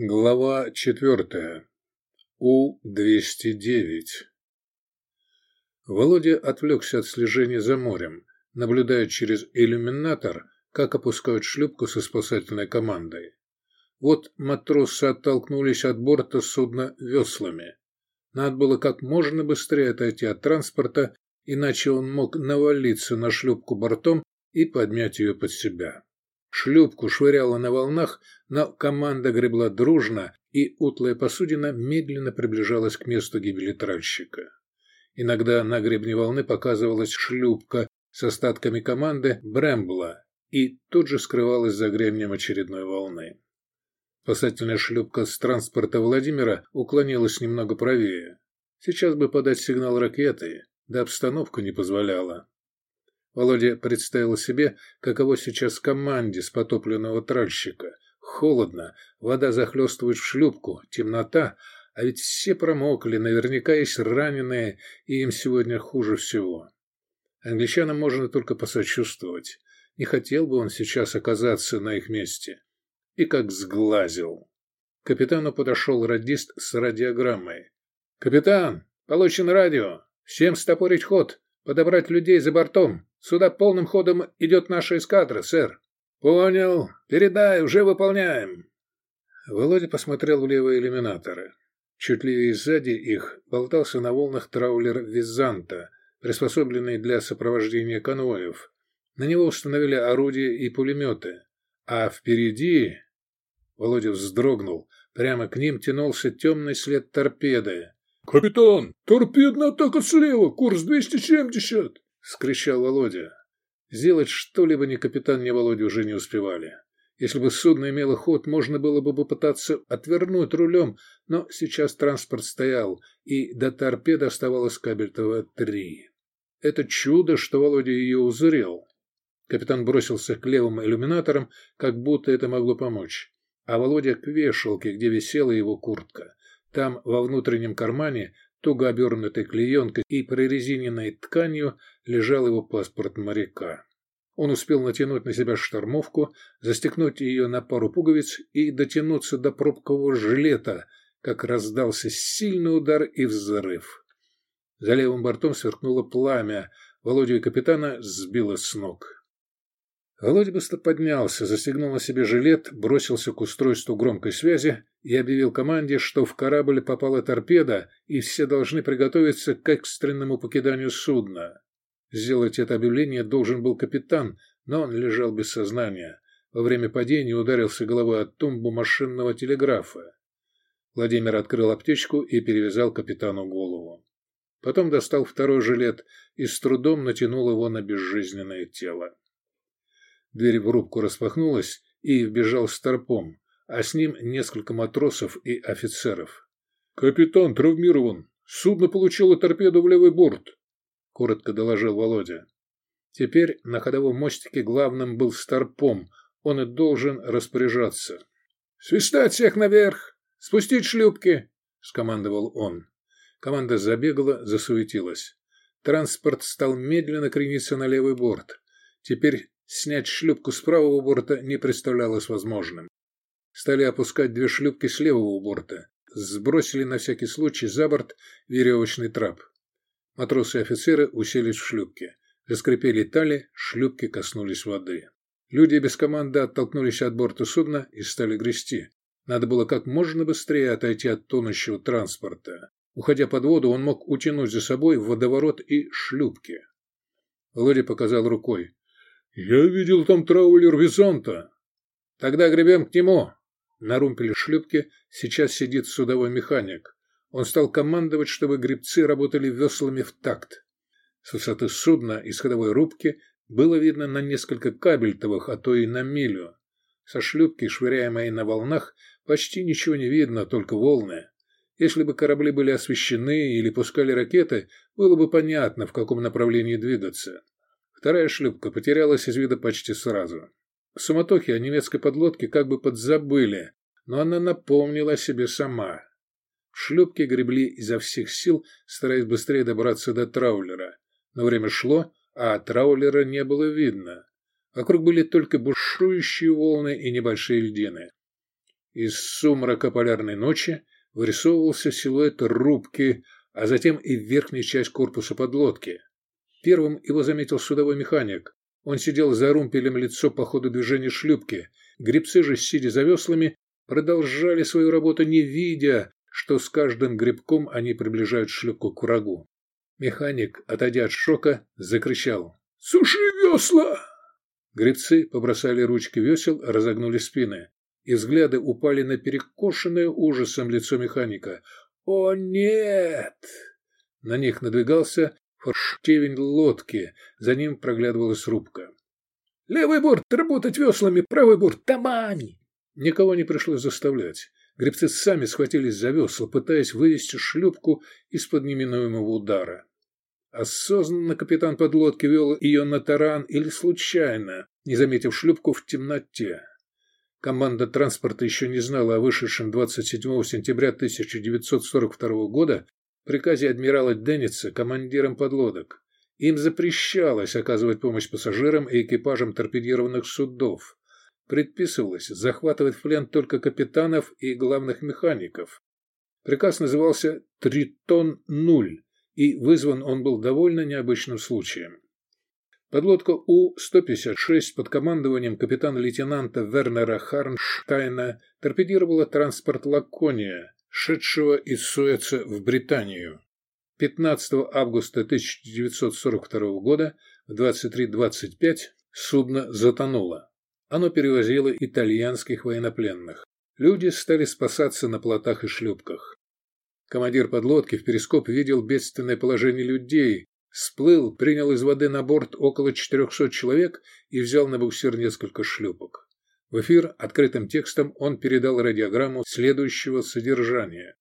Глава четвертая. У-209. Володя отвлекся от слежения за морем, наблюдая через иллюминатор, как опускают шлюпку со спасательной командой. Вот матросы оттолкнулись от борта судна веслами. Надо было как можно быстрее отойти от транспорта, иначе он мог навалиться на шлюпку бортом и подмять ее под себя. Шлюпку швыряло на волнах, но команда гребла дружно, и утлая посудина медленно приближалась к месту гибели тральщика. Иногда на гребне волны показывалась шлюпка с остатками команды Брэмбла и тут же скрывалась за гребнем очередной волны. Спасательная шлюпка с транспорта Владимира уклонилась немного правее. Сейчас бы подать сигнал ракеты, да обстановка не позволяла. Володя представил себе, каково сейчас команде с потопленного тральщика. Холодно, вода захлестывает в шлюпку, темнота, а ведь все промокли, наверняка есть раненые, и им сегодня хуже всего. Англичанам можно только посочувствовать. Не хотел бы он сейчас оказаться на их месте. И как сглазил. К капитану подошел радист с радиограммой. «Капитан, получен радио. Всем стопорить ход. Подобрать людей за бортом. Сюда полным ходом идет наша эскадра, сэр. Понял. Передай, уже выполняем. Володя посмотрел в левые иллюминаторы. Чуть левее сзади их болтался на волнах траулер Византа, приспособленный для сопровождения конвоев. На него установили орудия и пулеметы. А впереди... Володя вздрогнул. Прямо к ним тянулся темный след торпеды. «Капитан, торпедная атака слева, курс 270!» — скричал Володя. Сделать что-либо ни капитан, ни Володя уже не успевали. Если бы судно имело ход, можно было бы попытаться отвернуть рулем, но сейчас транспорт стоял, и до торпеды оставалось кабельтовая три. Это чудо, что Володя ее узрел. Капитан бросился к левым иллюминаторам, как будто это могло помочь. А Володя к вешалке, где висела его куртка. Там, во внутреннем кармане, туго обернутой клеенкой и прорезиненной тканью, лежал его паспорт моряка. Он успел натянуть на себя штормовку, застегнуть ее на пару пуговиц и дотянуться до пробкового жилета, как раздался сильный удар и взрыв. За левым бортом сверкнуло пламя, Володю и капитана сбило с ног. Володя быстро поднялся, застегнул на себе жилет, бросился к устройству громкой связи и объявил команде, что в корабль попала торпеда, и все должны приготовиться к экстренному покиданию судна. Сделать это объявление должен был капитан, но он лежал без сознания. Во время падения ударился головой от тумбу машинного телеграфа. Владимир открыл аптечку и перевязал капитану голову. Потом достал второй жилет и с трудом натянул его на безжизненное тело. Дверь в рубку распахнулась, и вбежал Старпом, а с ним несколько матросов и офицеров. «Капитан травмирован. Судно получило торпеду в левый борт», — коротко доложил Володя. Теперь на ходовом мостике главным был Старпом, он и должен распоряжаться. «Свистать всех наверх! Спустить шлюпки!» — скомандовал он. Команда забегала, засуетилась. Транспорт стал медленно крениться на левый борт. Теперь Снять шлюпку с правого борта не представлялось возможным. Стали опускать две шлюпки с левого борта. Сбросили на всякий случай за борт веревочный трап. Матросы и офицеры уселись в шлюпке. Заскрипели тали, шлюпки коснулись воды. Люди без команды оттолкнулись от борта судна и стали грести. Надо было как можно быстрее отойти от тонущего транспорта. Уходя под воду, он мог утянуть за собой водоворот и шлюпки. Володя показал рукой. «Я видел там траулер Византа». «Тогда гребем к нему». На румпеле шлюпки сейчас сидит судовой механик. Он стал командовать, чтобы гребцы работали веслами в такт. С высоты судна из ходовой рубки было видно на несколько кабельтовых, а то и на милю. Со шлюпки, швыряемой на волнах, почти ничего не видно, только волны. Если бы корабли были освещены или пускали ракеты, было бы понятно, в каком направлении двигаться. Вторая шлюпка потерялась из вида почти сразу. В суматохе о немецкой подлодке как бы подзабыли, но она напомнила о себе сама. Шлюпки гребли изо всех сил, стараясь быстрее добраться до траулера. Но время шло, а траулера не было видно. Вокруг были только бушующие волны и небольшие льдины. Из сумрака полярной ночи вырисовывался силуэт рубки, а затем и верхняя часть корпуса подлодки. Первым его заметил судовой механик. Он сидел за румпелем лицо по ходу движения шлюпки. Гребцы же, сидя за веслами, продолжали свою работу, не видя, что с каждым грибком они приближают шлюпку к врагу. Механик, отойдя от шока, закричал «Суши весла!». Гребцы побросали ручки весел, разогнули спины, и взгляды упали на перекошенное ужасом лицо механика. «О, нет!» На них надвигался форштевень лодки, за ним проглядывалась рубка. «Левый борт работать веслами, правый борт тамань!» Никого не пришлось заставлять. Гребцы сами схватились за весла, пытаясь вывести шлюпку из-под неминуемого удара. Осознанно капитан подлодки вел ее на таран или случайно, не заметив шлюпку в темноте. Команда транспорта еще не знала о вышедшем 27 сентября 1942 года приказе адмирала Денниса командирам подлодок. Им запрещалось оказывать помощь пассажирам и экипажам торпедированных судов. Предписывалось захватывать в плен только капитанов и главных механиков. Приказ назывался «Тритон-0», и вызван он был довольно необычным случаем. Подлодка У-156 под командованием капитана-лейтенанта Вернера Харнштайна торпедировала транспорт «Лакония», шедшего из Суэца в Британию. 15 августа 1942 года в 23.25 судно затонуло. Оно перевозило итальянских военнопленных. Люди стали спасаться на плотах и шлюпках. Командир подлодки в перископ видел бедственное положение людей, сплыл, принял из воды на борт около 400 человек и взял на буксир несколько шлюпок. В эфир открытым текстом он передал радиограмму следующего содержания.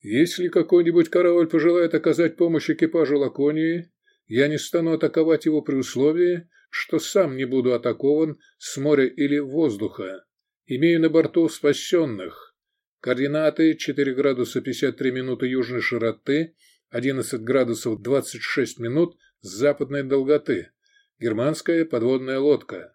«Если какой-нибудь корабль пожелает оказать помощь экипажу Лаконии, я не стану атаковать его при условии, что сам не буду атакован с моря или воздуха. Имею на борту спасенных, Координаты 4 градуса 53 минуты южной широты, 11 градусов 26 минут западной долготы. Германская подводная лодка.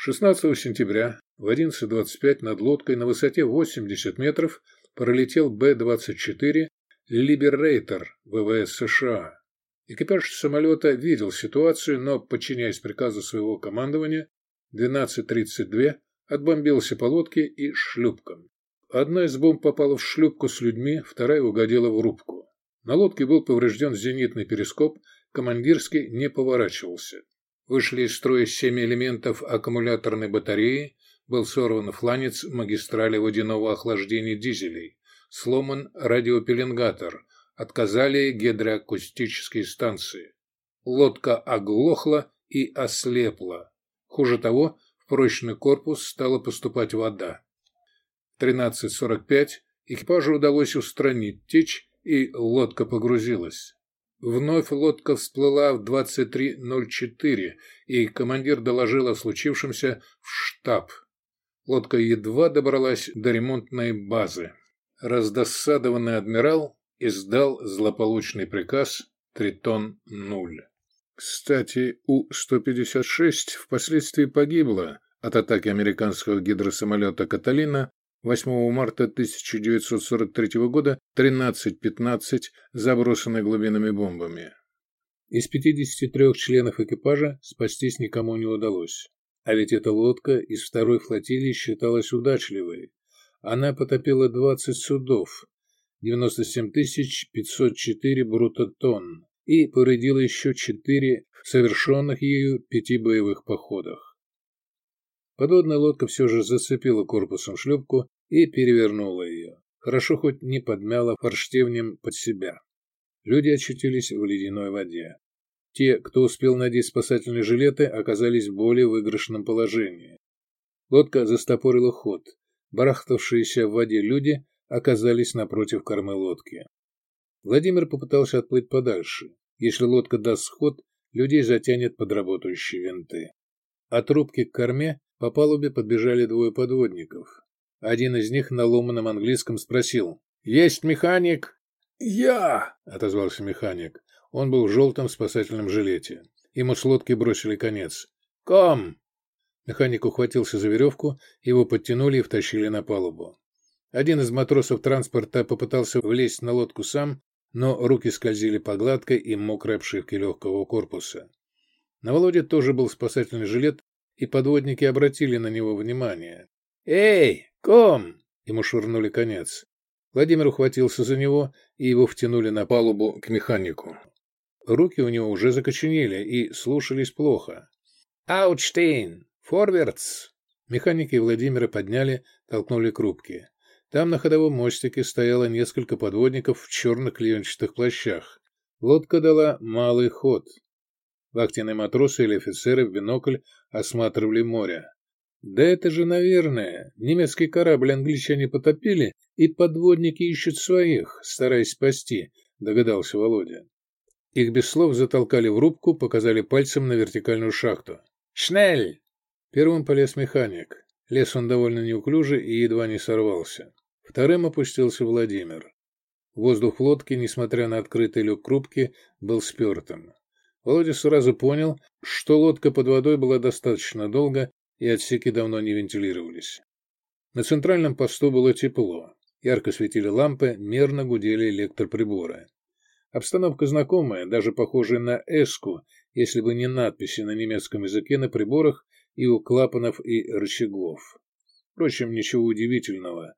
16 сентября в 11.25 над лодкой на высоте 80 метров пролетел Б-24 «Либерейтер» ВВС США. Экипаж самолета видел ситуацию, но, подчиняясь приказу своего командования, 12.32 отбомбился по лодке и шлюпкам. Одна из бомб попала в шлюпку с людьми, вторая угодила в рубку. На лодке был поврежден зенитный перископ, командирский не поворачивался. Вышли из строя семь элементов аккумуляторной батареи, был сорван фланец магистрали водяного охлаждения дизелей, сломан радиопеленгатор, отказали гидроакустические станции. Лодка оглохла и ослепла. Хуже того, в прочный корпус стала поступать вода. 13.45 экипажу удалось устранить течь, и лодка погрузилась. Вновь лодка всплыла в 23.04, и командир доложил о случившемся в штаб. Лодка едва добралась до ремонтной базы. Раздосадованный адмирал издал злополучный приказ «Тритон-0». Кстати, У-156 впоследствии погибла от атаки американского гидросамолета «Каталина» 8 марта 1943 года 13-15, заброшенной глубинными бомбами. Из 53 членов экипажа спастись никому не удалось. А ведь эта лодка из второй флотилии считалась удачливой. Она потопила 20 судов, 97 504 брутотонн и повредила еще 4 совершенных ею пяти боевых походах. Подводная лодка все же зацепила корпусом шлюпку и перевернула ее. Хорошо хоть не подмяла форштевнем под себя. Люди очутились в ледяной воде. Те, кто успел надеть спасательные жилеты, оказались в более выигрышном положении. Лодка застопорила ход. Барахтавшиеся в воде люди оказались напротив кормы лодки. Владимир попытался отплыть подальше. Если лодка даст ход, людей затянет под работающие винты. От рубки к корме по палубе подбежали двое подводников. Один из них на ломаном английском спросил. «Есть механик?» «Я!» — отозвался механик. Он был в желтом спасательном жилете. Ему с лодки бросили конец. «Ком!» Механик ухватился за веревку, его подтянули и втащили на палубу. Один из матросов транспорта попытался влезть на лодку сам, но руки скользили по гладкой и мокрой обшивке легкого корпуса. На Володе тоже был спасательный жилет, и подводники обратили на него внимание. «Эй, ком!» — ему швырнули конец. Владимир ухватился за него, и его втянули на палубу к механику. Руки у него уже закоченели и слушались плохо. «Аутштейн! Форвардс!» Механики Владимира подняли, толкнули к рубке. Там на ходовом мостике стояло несколько подводников в черных клеенчатых плащах. Лодка дала малый ход. Вахтенные матросы или офицеры в бинокль осматривали море. Да это же, наверное, немецкий корабль англичане потопили, и подводники ищут своих, стараясь спасти, догадался Володя. Их без слов затолкали в рубку, показали пальцем на вертикальную шахту. «Шнель!» Первым полез механик. Лес он довольно неуклюже и едва не сорвался. Вторым опустился Владимир. Воздух в лодке, несмотря на открытый люк рубки, был спертым. Володя сразу понял, что лодка под водой была достаточно долго, и отсеки давно не вентилировались. На центральном посту было тепло. Ярко светили лампы, мерно гудели электроприборы. Обстановка знакомая, даже похожая на эску, если бы не надписи на немецком языке на приборах и у клапанов и рычагов. Впрочем, ничего удивительного.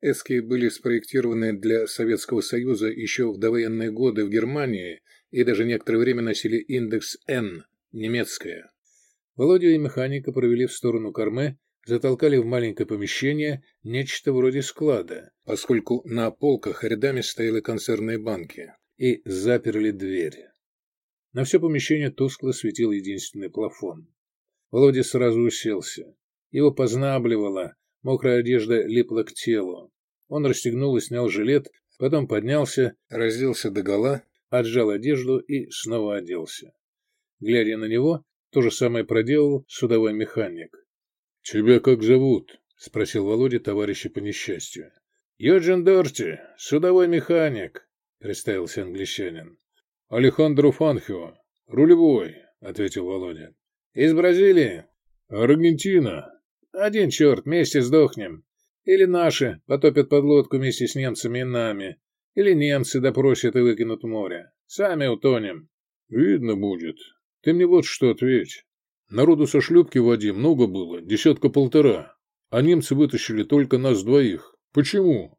Эски были спроектированы для Советского Союза еще в довоенные годы в Германии и даже некоторое время носили индекс N, немецкое. Володю и механика провели в сторону кормы, затолкали в маленькое помещение, нечто вроде склада, поскольку на полках рядами стояли консервные банки, и заперли дверь. На все помещение тускло светил единственный плафон. Володя сразу уселся. Его познабливало, мокрая одежда липла к телу. Он расстегнул и снял жилет, потом поднялся, разделся догола, отжал одежду и снова оделся. Глядя на него, то же самое проделал судовой механик. — Тебя как зовут? — спросил Володя товарища по несчастью. — Юджин Дорти, судовой механик, — представился англичанин. — Алехандро Фанхио, рулевой, — ответил Володя. — Из Бразилии? — Аргентина. — Один черт, вместе сдохнем. Или наши потопят подлодку вместе с немцами и нами. Или немцы допросят и выкинут в море. Сами утонем. Видно будет. Ты мне вот что ответь. Народу со шлюпки в воде много было, десятка-полтора. А немцы вытащили только нас двоих. Почему?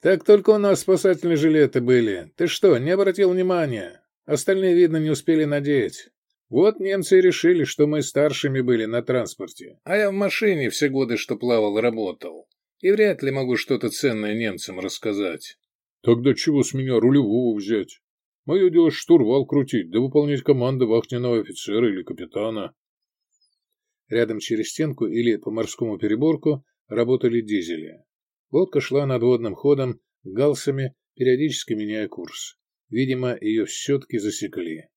Так только у нас спасательные жилеты были. Ты что, не обратил внимания? Остальные, видно, не успели надеть. Вот немцы и решили, что мы старшими были на транспорте. А я в машине все годы, что плавал, работал и вряд ли могу что-то ценное немцам рассказать. Тогда чего с меня рулевого взять? Мое дело штурвал крутить, да выполнять команды вахтенного офицера или капитана. Рядом через стенку или по морскому переборку работали дизели. Лодка шла надводным ходом, галсами, периодически меняя курс. Видимо, ее все-таки засекли.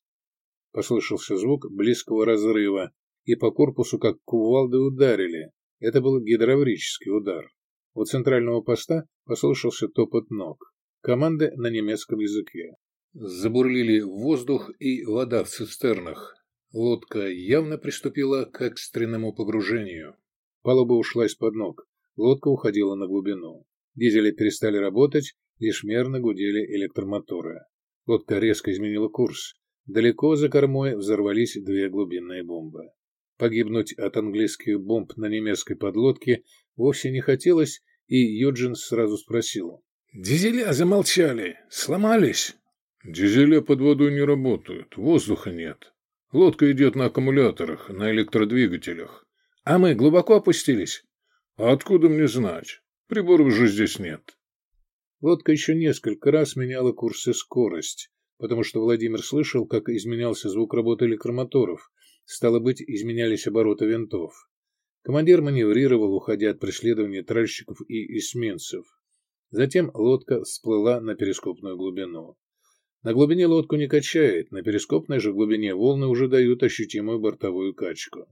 Послышался звук близкого разрыва, и по корпусу как кувалды ударили. Это был гидравлический удар. У центрального поста послышался топот ног. Команды на немецком языке. Забурлили воздух и вода в цистернах. Лодка явно приступила к экстренному погружению. Палуба ушла из-под ног. Лодка уходила на глубину. Дизели перестали работать, лишь мерно гудели электромоторы. Лодка резко изменила курс. Далеко за кормой взорвались две глубинные бомбы. Погибнуть от английских бомб на немецкой подлодке вовсе не хотелось, и Юджин сразу спросил. «Дизеля замолчали. Сломались?» «Дизеля под водой не работают. Воздуха нет. Лодка идет на аккумуляторах, на электродвигателях. А мы глубоко опустились?» «А откуда мне знать? Приборов же здесь нет». Лодка еще несколько раз меняла курс и скорость, потому что Владимир слышал, как изменялся звук работы электромоторов. Стало быть, изменялись обороты винтов. Командир маневрировал, уходя от преследования тральщиков и эсминцев. Затем лодка всплыла на перископную глубину. На глубине лодку не качает, на перископной же глубине волны уже дают ощутимую бортовую качку.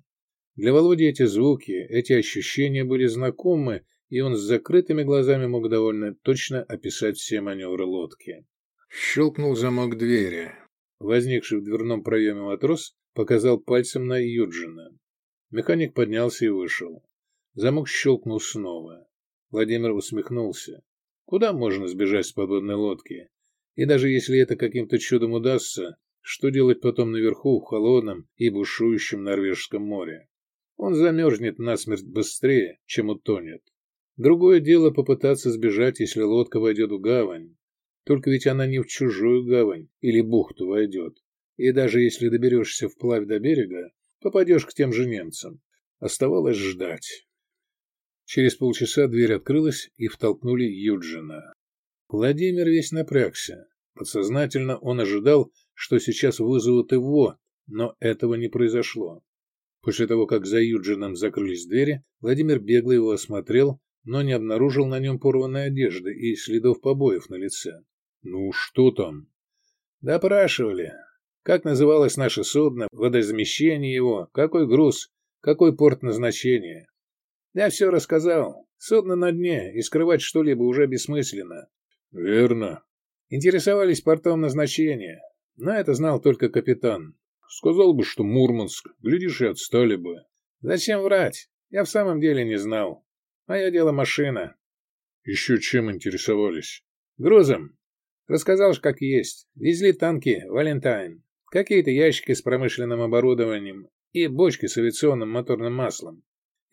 Для Володи эти звуки, эти ощущения были знакомы, и он с закрытыми глазами мог довольно точно описать все маневры лодки. Щелкнул замок двери. Возникший в дверном проеме матрос показал пальцем на Юджина. Механик поднялся и вышел. Замок щелкнул снова. Владимир усмехнулся. Куда можно сбежать с подводной лодки? И даже если это каким-то чудом удастся, что делать потом наверху, в холодном и бушующем Норвежском море? Он замерзнет насмерть быстрее, чем утонет. Другое дело попытаться сбежать, если лодка войдет в гавань. Только ведь она не в чужую гавань или бухту войдет. И даже если доберешься вплавь до берега, попадешь к тем же немцам. Оставалось ждать. Через полчаса дверь открылась, и втолкнули Юджина. Владимир весь напрягся. Подсознательно он ожидал, что сейчас вызовут его, но этого не произошло. После того, как за Юджином закрылись двери, Владимир бегло его осмотрел, но не обнаружил на нем порванной одежды и следов побоев на лице. «Ну, что там?» «Допрашивали. Как называлось наше судно, водозамещение его, какой груз, какой порт назначения. Я все рассказал. Судно на дне, и скрывать что-либо уже бессмысленно. Верно. Интересовались портом назначения. Но это знал только капитан. Сказал бы, что Мурманск. Глядишь, и отстали бы. Зачем врать? Я в самом деле не знал. Мое дело машина. Еще чем интересовались? Грузом. Рассказал, как есть. Везли танки «Валентайн». Какие-то ящики с промышленным оборудованием и бочки с авиационным моторным маслом.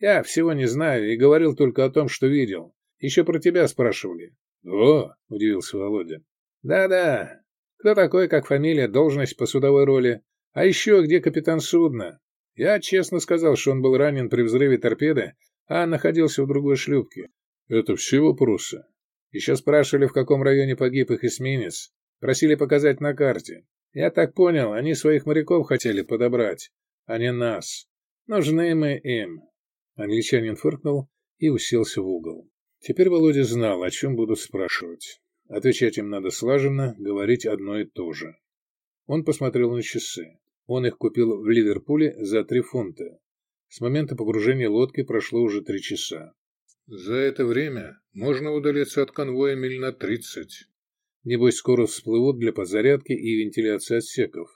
Я всего не знаю и говорил только о том, что видел. Еще про тебя спрашивали. «Да?» — удивился Володя. «Да-да. Кто такой, как фамилия, должность по судовой роли? А еще где капитан судна? Я честно сказал, что он был ранен при взрыве торпеды, а находился в другой шлюпке. Это все вопросы. Еще спрашивали, в каком районе погиб их эсминец. Просили показать на карте. Я так понял, они своих моряков хотели подобрать, а не нас. Нужны мы им. Англичанин фыркнул и уселся в угол. Теперь Володя знал, о чем будут спрашивать. Отвечать им надо слаженно, говорить одно и то же. Он посмотрел на часы. Он их купил в Ливерпуле за три фунта. С момента погружения лодки прошло уже три часа. За это время можно удалиться от конвоя миль на тридцать. Небось, скоро всплывут для подзарядки и вентиляции отсеков.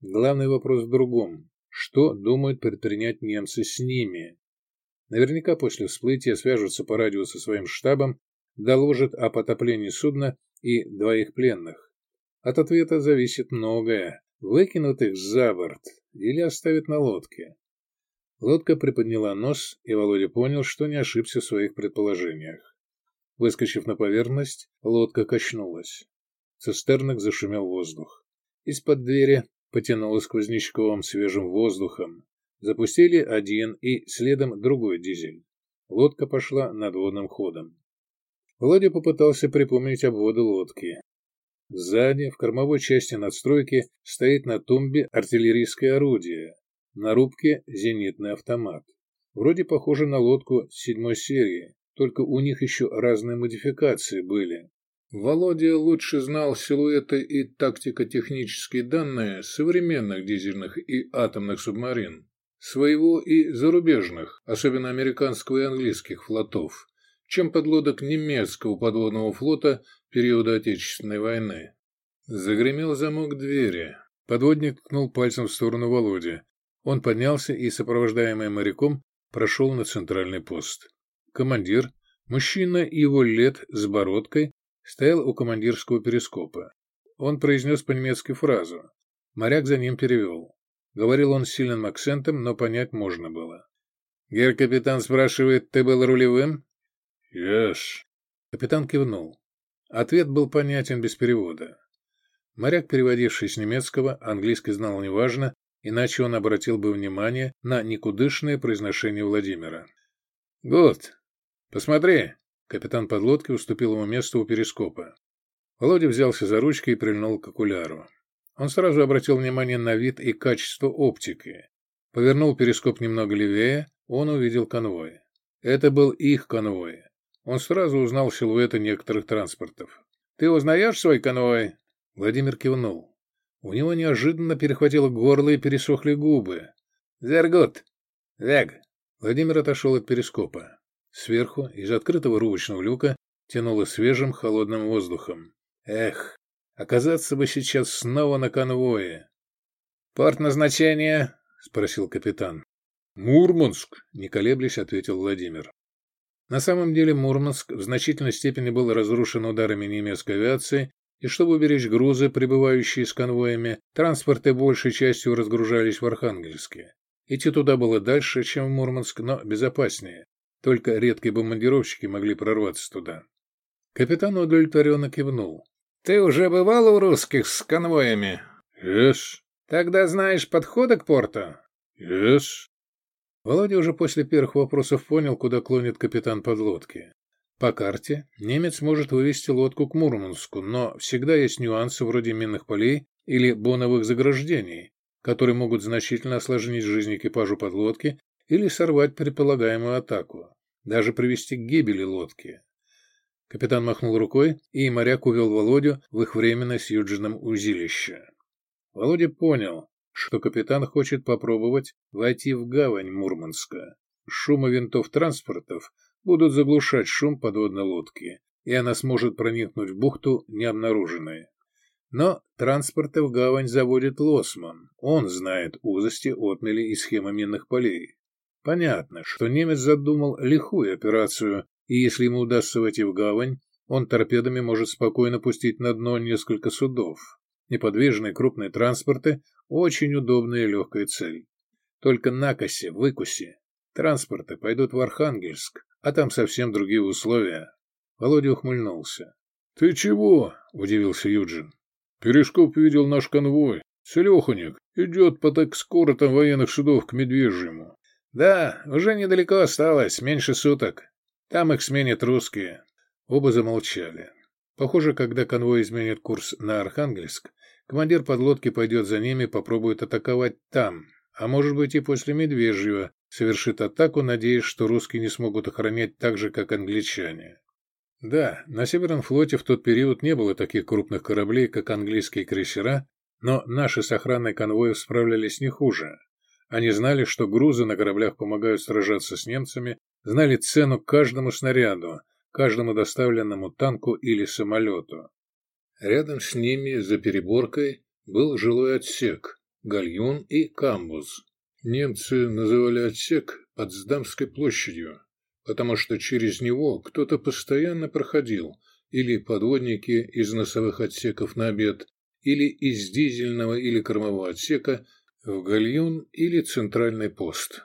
Главный вопрос в другом. Что думают предпринять немцы с ними? Наверняка после всплытия свяжутся по радио со своим штабом, доложат о потоплении судна и двоих пленных. От ответа зависит многое. Выкинут их за борт или оставят на лодке. Лодка приподняла нос, и Володя понял, что не ошибся в своих предположениях. Выскочив на поверхность, лодка качнулась. В цистернах зашумел воздух. Из-под двери потянуло сквознячковым свежим воздухом. Запустили один и следом другой дизель. Лодка пошла надводным ходом. Володя попытался припомнить обводы лодки. Сзади, в кормовой части надстройки, стоит на тумбе артиллерийское орудие. На рубке зенитный автомат. Вроде похоже на лодку седьмой серии, только у них еще разные модификации были. Володя лучше знал силуэты и тактико-технические данные современных дизельных и атомных субмарин своего и зарубежных, особенно американского и английских флотов, чем подлодок немецкого подводного флота периода Отечественной войны. Загремел замок двери. Подводник ткнул пальцем в сторону Володи. Он поднялся и, сопровождаемый моряком, прошел на центральный пост. Командир, мужчина его лет с бородкой, стоял у командирского перископа. Он произнес по-немецки фразу. Моряк за ним перевел. Говорил он с сильным акцентом, но понять можно было. «Гер-капитан спрашивает, ты был рулевым?» «Ешь». Капитан кивнул. Ответ был понятен без перевода. Моряк, переводивший с немецкого, английский знал неважно, иначе он обратил бы внимание на никудышное произношение Владимира. «Гуд, посмотри!» Капитан подлодки уступил ему место у перископа. Володя взялся за ручки и прильнул к окуляру. Он сразу обратил внимание на вид и качество оптики. Повернул перископ немного левее, он увидел конвой. Это был их конвой. Он сразу узнал силуэты некоторых транспортов. «Ты узнаешь свой конвой?» Владимир кивнул. У него неожиданно перехватило горло и пересохли губы. «Зергут! Вег!» Владимир отошел от перископа. Сверху, из открытого рубочного люка, тянуло свежим холодным воздухом. Эх, Оказаться бы сейчас снова на конвое. «Порт назначения?» — спросил капитан. «Мурманск», — не колеблясь, ответил Владимир. На самом деле Мурманск в значительной степени был разрушен ударами немецкой авиации, и чтобы уберечь грузы, прибывающие с конвоями, транспорты большей частью разгружались в Архангельске. Идти туда было дальше, чем в Мурманск, но безопаснее. Только редкие бомбардировщики могли прорваться туда. Капитан удовлетворенно кивнул. «Ты уже бывал у русских с конвоями?» «Yes». «Тогда знаешь подходы к порту?» «Yes». Володя уже после первых вопросов понял, куда клонит капитан подлодки. По карте немец может вывести лодку к Мурманску, но всегда есть нюансы вроде минных полей или боновых заграждений, которые могут значительно осложнить жизнь экипажу подлодки или сорвать предполагаемую атаку, даже привести к гибели лодки. Капитан махнул рукой, и моряк увел Володю в их временно с Юджином узилище. Володя понял, что капитан хочет попробовать войти в гавань Мурманска. Шумы винтов транспортов будут заглушать шум подводной лодки, и она сможет проникнуть в бухту необнаруженной. Но транспорты в гавань заводит Лосман. Он знает узости отмели и схемы минных полей. Понятно, что немец задумал лихую операцию, и если ему удастся войти в гавань, он торпедами может спокойно пустить на дно несколько судов. Неподвижные крупные транспорты – очень удобная и легкая цель. Только на косе, выкусе. Транспорты пойдут в Архангельск, а там совсем другие условия. Володя ухмыльнулся. — Ты чего? — удивился Юджин. — Перешкоп видел наш конвой. Селеханик идет по так скоротам военных судов к Медвежьему. — Да, уже недалеко осталось, меньше суток. Там их сменят русские. Оба замолчали. Похоже, когда конвой изменит курс на Архангельск, Командир подлодки пойдет за ними, попробует атаковать там, а может быть и после Медвежьего совершит атаку, надеясь, что русские не смогут охранять так же, как англичане. Да, на Северном флоте в тот период не было таких крупных кораблей, как английские крейсера, но наши с охраной конвоев справлялись не хуже. Они знали, что грузы на кораблях помогают сражаться с немцами, знали цену каждому снаряду, каждому доставленному танку или самолету. Рядом с ними, за переборкой, был жилой отсек, гальюн и камбуз. Немцы называли отсек Потсдамской площадью, потому что через него кто-то постоянно проходил, или подводники из носовых отсеков на обед, или из дизельного или кормового отсека в гальюн или центральный пост.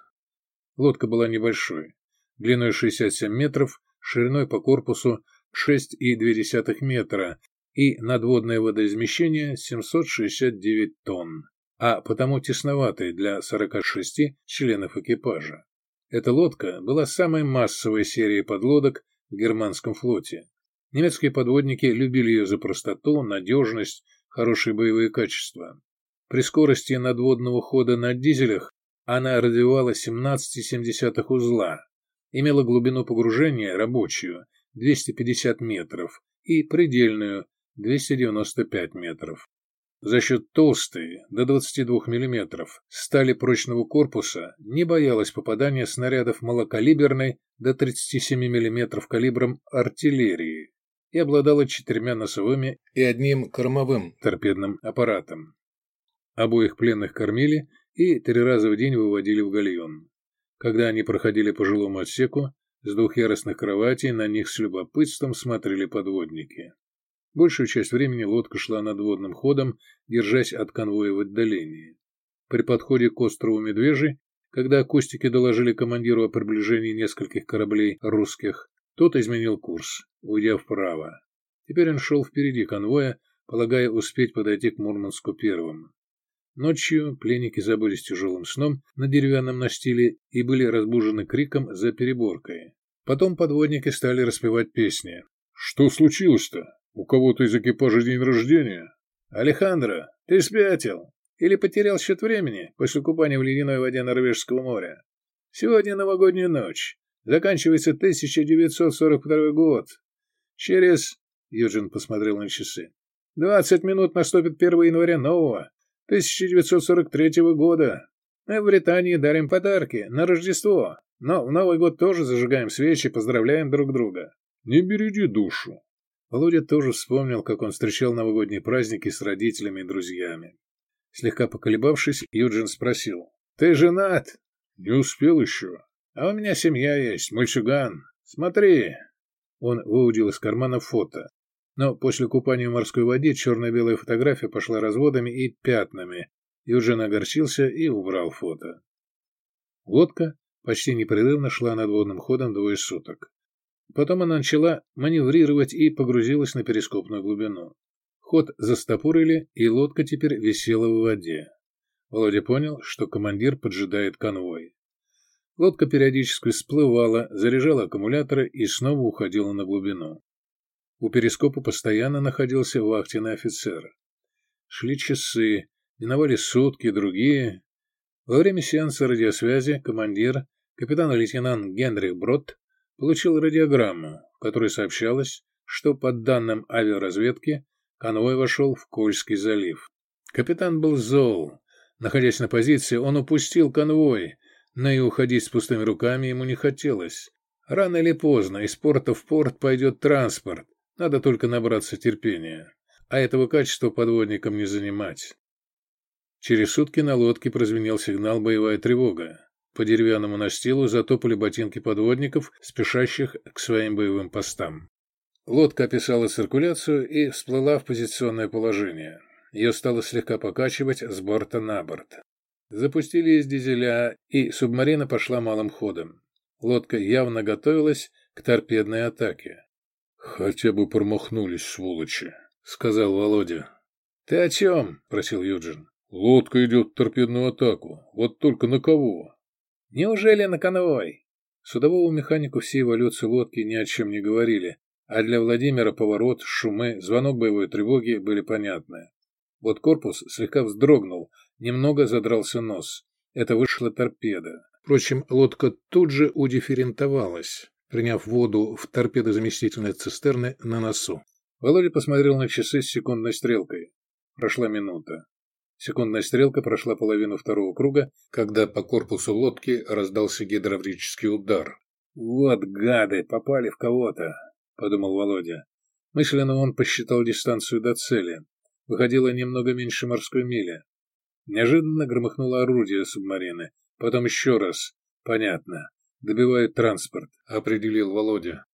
Лодка была небольшой, длиной 67 метров, шириной по корпусу 6,2 метра и надводное водоизмещение 769 тонн, а потому тесноватой для 46 членов экипажа. Эта лодка была самой массовой серией подлодок в германском флоте. Немецкие подводники любили ее за простоту, надежность, хорошие боевые качества. При скорости надводного хода на дизелях она развивала 17,7 узла, имела глубину погружения рабочую 250 метров и предельную 295 метров. За счет толстой, до 22 мм, стали прочного корпуса не боялась попадания снарядов малокалиберной до 37 мм калибром артиллерии и обладала четырьмя носовыми и одним кормовым торпедным аппаратом. Обоих пленных кормили и три раза в день выводили в гальон. Когда они проходили по жилому отсеку, с двухъярусных кроватей на них с любопытством смотрели подводники. Большую часть времени лодка шла надводным ходом, держась от конвоя в отдалении. При подходе к острову Медвежий, когда акустики доложили командиру о приближении нескольких кораблей русских, тот изменил курс, уйдя вправо. Теперь он шел впереди конвоя, полагая успеть подойти к Мурманску первым. Ночью пленники забылись тяжелым сном на деревянном настиле и были разбужены криком за переборкой. Потом подводники стали распевать песни. «Что случилось-то?» У кого-то из экипажа день рождения? Алехандро, ты спятил? Или потерял счет времени после купания в ледяной воде Норвежского моря? Сегодня новогодняя ночь. Заканчивается 1942 год. Через... Юджин посмотрел на часы. 20 минут наступит 1 января нового, 1943 года. Мы в Британии дарим подарки на Рождество, но в Новый год тоже зажигаем свечи, поздравляем друг друга. Не береги душу. Володя тоже вспомнил, как он встречал новогодние праздники с родителями и друзьями. Слегка поколебавшись, Юджин спросил. «Ты женат?» Не успел еще. А у меня семья есть, мальчуган. Смотри. Он выудил из кармана фото. Но после купания в морской воде черно-белая фотография пошла разводами и пятнами. Юджин огорчился и убрал фото. Лодка почти непрерывно шла надводным ходом двое суток. Потом она начала маневрировать и погрузилась на перископную глубину. Ход застопорили, и лодка теперь висела в воде. Володя понял, что командир поджидает конвой. Лодка периодически всплывала, заряжала аккумуляторы и снова уходила на глубину. У перископа постоянно находился вахтенный офицер. Шли часы, миновали сутки, другие. Во время сеанса радиосвязи командир, капитан-лейтенант Генри Брод, получил радиограмму, в которой сообщалось, что, по данным авиаразведки, конвой вошел в Кольский залив. Капитан был зол. Находясь на позиции, он упустил конвой, но и уходить с пустыми руками ему не хотелось. Рано или поздно из порта в порт пойдет транспорт, надо только набраться терпения. А этого качества подводникам не занимать. Через сутки на лодке прозвенел сигнал «Боевая тревога». По деревянному настилу затопали ботинки подводников, спешащих к своим боевым постам. Лодка описала циркуляцию и всплыла в позиционное положение. Ее стало слегка покачивать с борта на борт. Запустили из дизеля, и субмарина пошла малым ходом. Лодка явно готовилась к торпедной атаке. «Хотя бы промахнулись, сволочи», — сказал Володя. «Ты о чем?» — просил Юджин. «Лодка идет в торпедную атаку. Вот только на кого?» «Неужели на конвой?» Судовому механику всей эволюции лодки ни о чем не говорили, а для Владимира поворот, шумы, звонок боевой тревоги были понятны. Вот корпус слегка вздрогнул, немного задрался нос. Это вышла торпеда. Впрочем, лодка тут же удифферентовалась приняв воду в торпедозаместительной цистерны на носу. Володя посмотрел на часы с секундной стрелкой. Прошла минута. Секундная стрелка прошла половину второго круга, когда по корпусу лодки раздался гидравлический удар. «Вот гады, попали в кого-то», — подумал Володя. Мысленно он посчитал дистанцию до цели. Выходило немного меньше морской мили. Неожиданно громыхнуло орудие субмарины. Потом еще раз. Понятно. Добивают транспорт, определил Володя.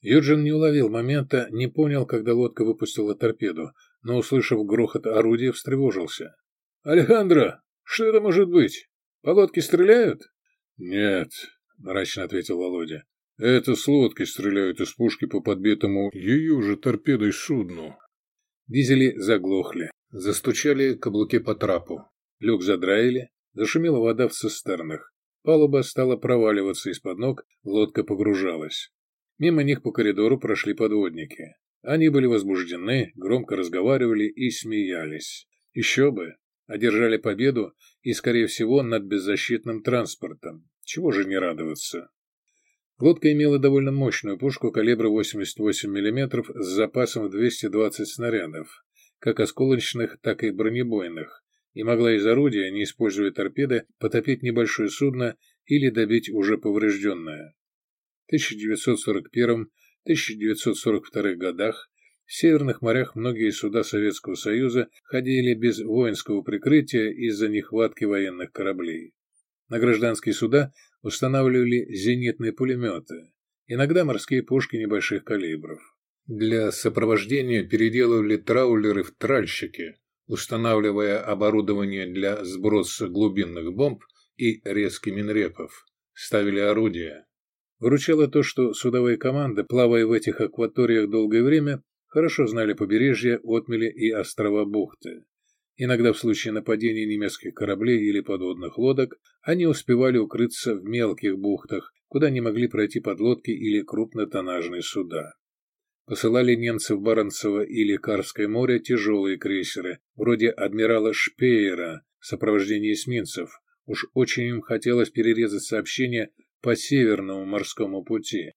Юджин не уловил момента, не понял, когда лодка выпустила торпеду, но, услышав грохот орудия, встревожился. «Алехандро, что это может быть? По лодке стреляют?» «Нет», — мрачно ответил Володя. «Это с лодки стреляют из пушки по подбитому ее же торпедой судну». Дизели заглохли, застучали каблуки по трапу. Люк задраили, зашумела вода в цистернах. Палуба стала проваливаться из-под ног, лодка погружалась. Мимо них по коридору прошли подводники. Они были возбуждены, громко разговаривали и смеялись. Еще бы! Одержали победу и, скорее всего, над беззащитным транспортом. Чего же не радоваться? Лодка имела довольно мощную пушку калибра 88 мм с запасом в 220 снарядов, как осколочных, так и бронебойных, и могла из орудия, не используя торпеды, потопить небольшое судно или добить уже поврежденное. В 1941-1942 годах в северных морях многие суда Советского Союза ходили без воинского прикрытия из-за нехватки военных кораблей. На гражданские суда устанавливали зенитные пулеметы, иногда морские пушки небольших калибров. Для сопровождения переделывали траулеры в тральщики, устанавливая оборудование для сброса глубинных бомб и резки минрепов. Ставили орудия. Выручало то, что судовые команды, плавая в этих акваториях долгое время, хорошо знали побережье, отмели и острова бухты. Иногда в случае нападения немецких кораблей или подводных лодок они успевали укрыться в мелких бухтах, куда не могли пройти подлодки или крупнотоннажные суда посылали немцы в Баренцево или Карское море тяжелые крейсеры, вроде адмирала Шпеера в сопровождении эсминцев. Уж очень им хотелось перерезать сообщение по Северному морскому пути.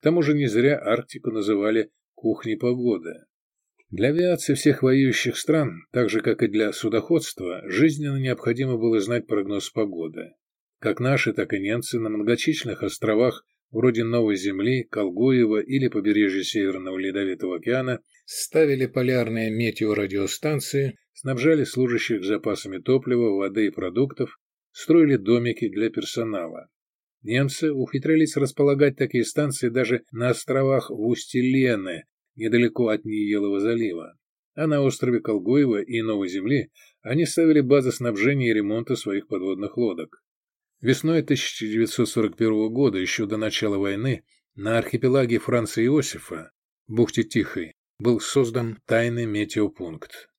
К тому же не зря Арктику называли «кухней погоды». Для авиации всех воюющих стран, так же как и для судоходства, жизненно необходимо было знать прогноз погоды. Как наши, так и немцы на многочисленных островах вроде Новой Земли, Колгуева или побережья Северного Ледовитого океана, ставили полярные метеорадиостанции, снабжали служащих запасами топлива, воды и продуктов, строили домики для персонала. Немцы ухитрились располагать такие станции даже на островах в устье Лены, недалеко от Ниелова залива. А на острове Колгоева и Новой Земли они ставили базы снабжения и ремонта своих подводных лодок. Весной 1941 года, еще до начала войны, на архипелаге Франца Иосифа, бухте Тихой, был создан тайный метеопункт.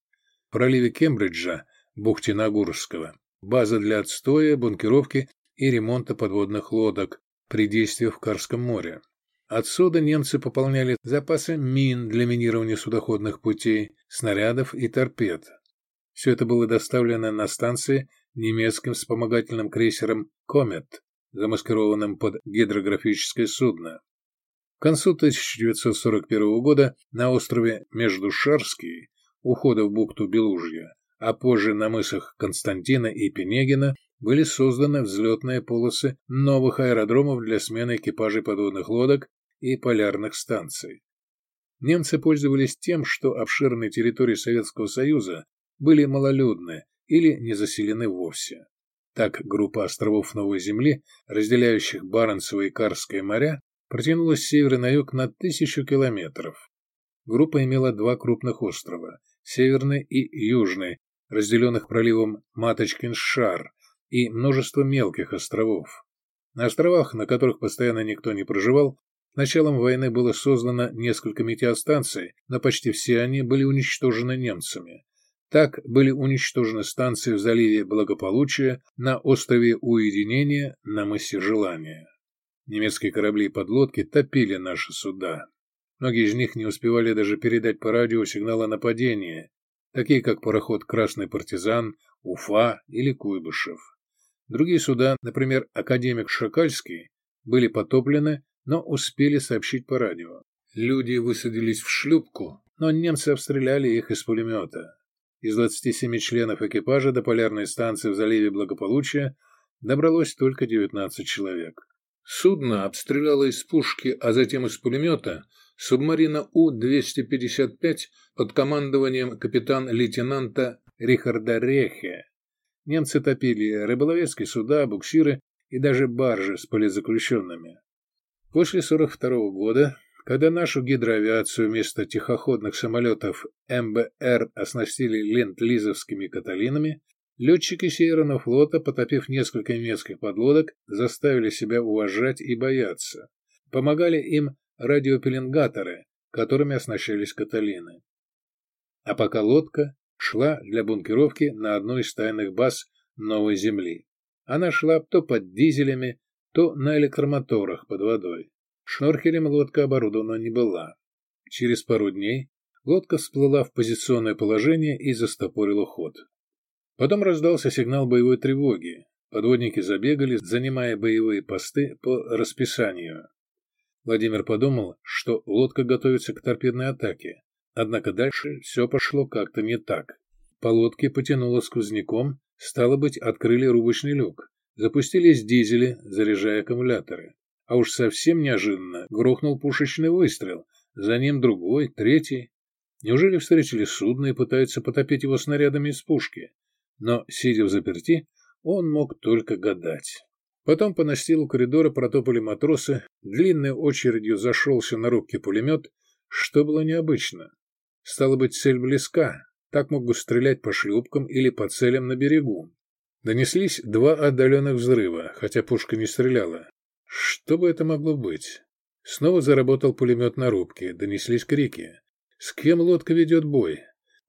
В проливе Кембриджа, бухте Нагурского, база для отстоя, бункеровки и ремонта подводных лодок при действии в Карском море. Отсюда немцы пополняли запасы мин для минирования судоходных путей, снарядов и торпед. Все это было доставлено на станции немецким вспомогательным крейсером «Комет», замаскированным под гидрографическое судно. К концу 1941 года на острове Междушарский, ухода в бухту Белужья, а позже на мысах Константина и Пенегина были созданы взлетные полосы новых аэродромов для смены экипажей подводных лодок и полярных станций. Немцы пользовались тем, что обширные территории Советского Союза были малолюдны или не заселены вовсе. Так группа островов Новой Земли, разделяющих Баренцево и Карское моря, протянулась с севера на юг на тысячу километров. Группа имела два крупных острова – Северный и Южный, разделенных проливом Маточкин-Шар, и множество мелких островов. На островах, на которых постоянно никто не проживал, началом войны было создано несколько метеостанций, но почти все они были уничтожены немцами. Так были уничтожены станции в заливе Благополучия, на острове Уединения, на мысе Желания. Немецкие корабли и подлодки топили наши суда. Многие из них не успевали даже передать по радио сигнал о нападении, такие как пароход «Красный партизан», «Уфа» или «Куйбышев». Другие суда, например, «Академик Шакальский», были потоплены, но успели сообщить по радио. Люди высадились в шлюпку, но немцы обстреляли их из пулемета. Из 27 членов экипажа до полярной станции в заливе Благополучия добралось только 19 человек. Судно обстреляло из пушки, а затем из пулемета субмарина У-255 под командованием капитан-лейтенанта Рихарда Рехе. Немцы топили рыболовецкие суда, буксиры и даже баржи с полезаключенными. После 42 -го года, когда нашу гидроавиацию вместо тихоходных самолетов МБР оснастили ленд-лизовскими каталинами, летчики Северного флота, потопив несколько немецких подлодок, заставили себя уважать и бояться. Помогали им радиопеленгаторы, которыми оснащались каталины. А пока лодка шла для бункеровки на одной из тайных баз Новой Земли. Она шла то под дизелями, то на электромоторах под водой. Шнорхелем лодка оборудована не была. Через пару дней лодка всплыла в позиционное положение и застопорила ход. Потом раздался сигнал боевой тревоги. Подводники забегали, занимая боевые посты по расписанию. Владимир подумал, что лодка готовится к торпедной атаке, Однако дальше все пошло как-то не так. По лодке потянуло сквозняком, стало быть, открыли рубочный люк. Запустились дизели, заряжая аккумуляторы. А уж совсем неожиданно грохнул пушечный выстрел, за ним другой, третий. Неужели встретили судно и пытаются потопить его снарядами из пушки? Но, сидя в заперти, он мог только гадать. Потом по настилу коридора протопали матросы, длинной очередью зашелся на рубке пулемет, что было необычно. Стало быть, цель близка. Так могут стрелять по шлюпкам или по целям на берегу. Донеслись два отдаленных взрыва, хотя пушка не стреляла. Что бы это могло быть? Снова заработал пулемет на рубке, донеслись крики. С кем лодка ведет бой?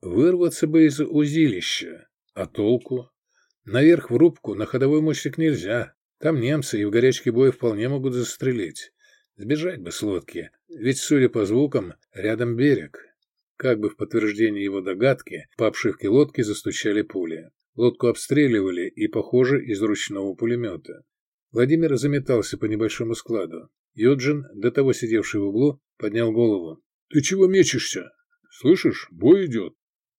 Вырваться бы из узилища. А толку? Наверх в рубку на ходовой мостик нельзя. Там немцы и в горячке боя вполне могут застрелить. Сбежать бы с лодки, ведь, судя по звукам, рядом берег. Как бы в подтверждение его догадки, по обшивке лодки застучали пули. Лодку обстреливали и, похоже, из ручного пулемета. Владимир заметался по небольшому складу. Юджин, до того сидевший в углу, поднял голову. «Ты чего мечешься? Слышишь, бой идет».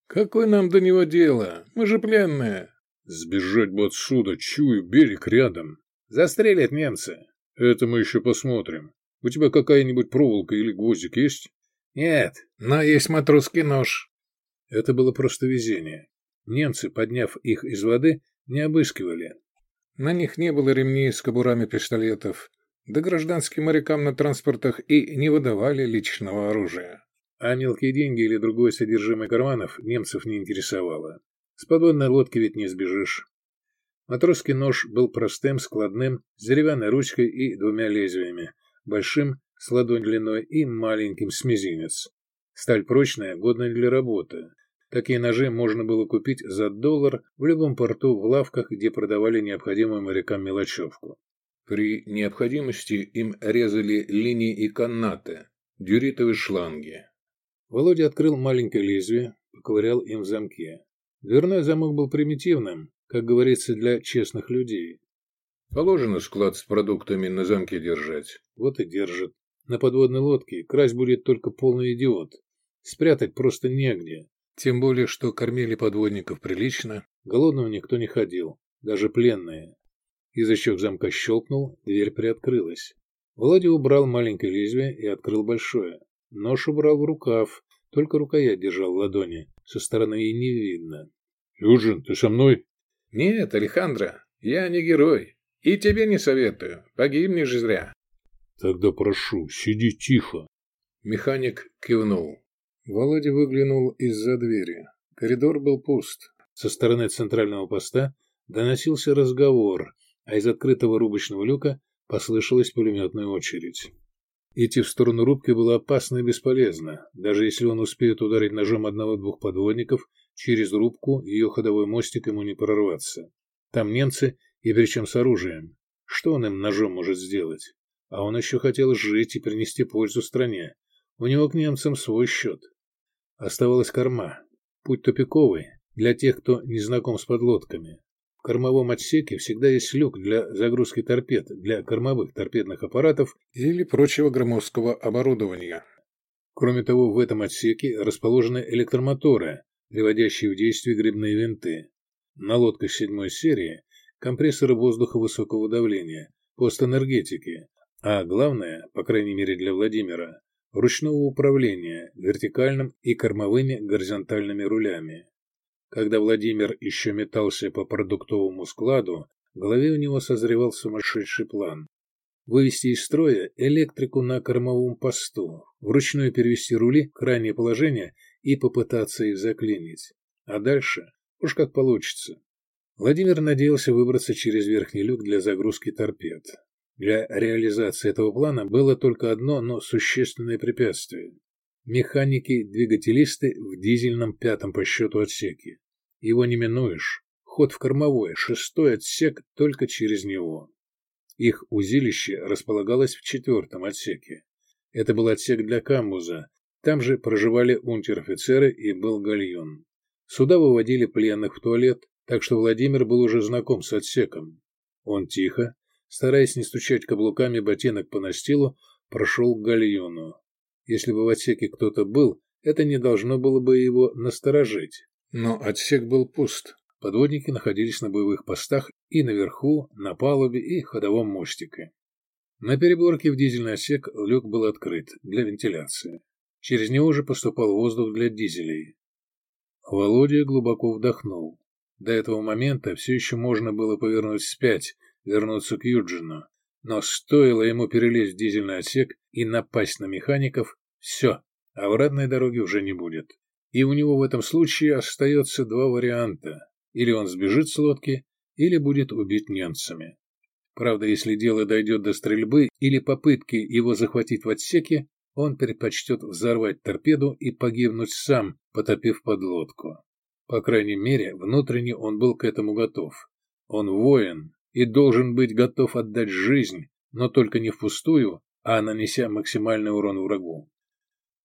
«Какое нам до него дело? Мы же пленные». «Сбежать бы отсюда, чую, берег рядом». «Застрелят немцы». «Это мы еще посмотрим. У тебя какая-нибудь проволока или гвоздик есть?» «Нет, но есть матросский нож». Это было просто везение. Немцы, подняв их из воды, не обыскивали. На них не было ремней с кобурами пистолетов, да гражданским морякам на транспортах и не выдавали личного оружия. А мелкие деньги или другое содержимое карманов немцев не интересовало. С подводной лодки ведь не сбежишь. Матросский нож был простым, складным, с деревянной ручкой и двумя лезвиями, большим, с ладонь длиной и маленьким, с мизинец. Сталь прочная, годная для работы. Такие ножи можно было купить за доллар в любом порту в лавках, где продавали необходимую морякам мелочевку. При необходимости им резали линии и канаты, дюритовые шланги. Володя открыл маленькое лезвие, поковырял им в замке. Дверной замок был примитивным, как говорится, для честных людей. Положено склад с продуктами на замке держать. Вот и держит. На подводной лодке красть будет только полный идиот. Спрятать просто негде. Тем более, что кормили подводников прилично. Голодного никто не ходил, даже пленные. Язычок замка щелкнул, дверь приоткрылась. Володя убрал маленькое лезвие и открыл большое. Нож убрал в рукав, только рукоять держал в ладони. Со стороны и не видно. «Юджин, ты со мной?» «Нет, Алехандро, я не герой. И тебе не советую. Погибнешь зря». «Тогда прошу, сиди тихо». Механик кивнул. Володя выглянул из-за двери. Коридор был пуст. Со стороны центрального поста доносился разговор, а из открытого рубочного люка послышалась пулеметная очередь. Идти в сторону рубки было опасно и бесполезно. Даже если он успеет ударить ножом одного-двух подводников, через рубку ее ходовой мостик ему не прорваться. Там немцы, и причем с оружием. Что он им ножом может сделать? А он еще хотел жить и принести пользу стране. У него к немцам свой счет. Оставалась корма. Путь тупиковый для тех, кто не знаком с подлодками. В кормовом отсеке всегда есть люк для загрузки торпед, для кормовых торпедных аппаратов или прочего громоздкого оборудования. Кроме того, в этом отсеке расположены электромоторы, приводящие в действие грибные винты. На лодках седьмой серии компрессоры воздуха высокого давления, постэнергетики, а главное, по крайней мере для Владимира, ручного управления вертикальным и кормовыми горизонтальными рулями. Когда Владимир еще метался по продуктовому складу, в голове у него созревал сумасшедший план. Вывести из строя электрику на кормовом посту, вручную перевести рули в крайнее положение и попытаться их заклинить. А дальше уж как получится. Владимир надеялся выбраться через верхний люк для загрузки торпед. Для реализации этого плана было только одно, но существенное препятствие. Механики-двигателисты в дизельном пятом по счету отсеке. Его не минуешь. Ход в кормовой, шестой отсек только через него. Их узилище располагалось в четвертом отсеке. Это был отсек для камбуза. Там же проживали унтер-офицеры и был гальон. Сюда выводили пленных в туалет, так что Владимир был уже знаком с отсеком. Он тихо, стараясь не стучать каблуками ботинок по настилу, прошел к гальону. Если бы в отсеке кто-то был, это не должно было бы его насторожить. Но отсек был пуст. Подводники находились на боевых постах и наверху, на палубе и ходовом мостике. На переборке в дизельный отсек люк был открыт для вентиляции. Через него же поступал воздух для дизелей. Володя глубоко вдохнул. До этого момента все еще можно было повернуть вспять, вернуться к Юджину. Но стоило ему перелезть в дизельный отсек и напасть на механиков, все, обратной дороги уже не будет. И у него в этом случае остается два варианта. Или он сбежит с лодки, или будет убит немцами. Правда, если дело дойдет до стрельбы или попытки его захватить в отсеке, он предпочтет взорвать торпеду и погибнуть сам, потопив подлодку. По крайней мере, внутренне он был к этому готов. Он воин, и должен быть готов отдать жизнь, но только не впустую, а нанеся максимальный урон врагу.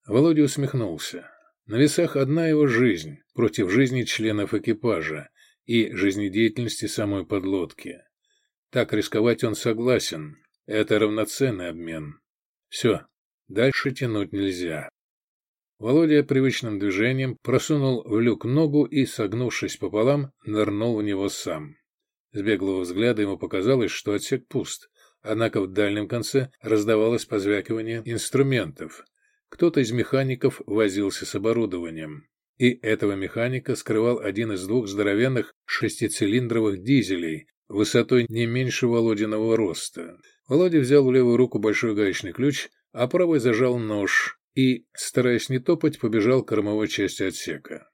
Володя усмехнулся. На весах одна его жизнь против жизни членов экипажа и жизнедеятельности самой подлодки. Так рисковать он согласен. Это равноценный обмен. Все, дальше тянуть нельзя. Володя привычным движением просунул в люк ногу и, согнувшись пополам, нырнул в него сам. С беглого взгляда ему показалось, что отсек пуст, однако в дальнем конце раздавалось позвякивание инструментов. Кто-то из механиков возился с оборудованием. И этого механика скрывал один из двух здоровенных шестицилиндровых дизелей, высотой не меньше Володиного роста. Володя взял в левую руку большой гаечный ключ, а правой зажал нож и, стараясь не топать, побежал к кормовой части отсека.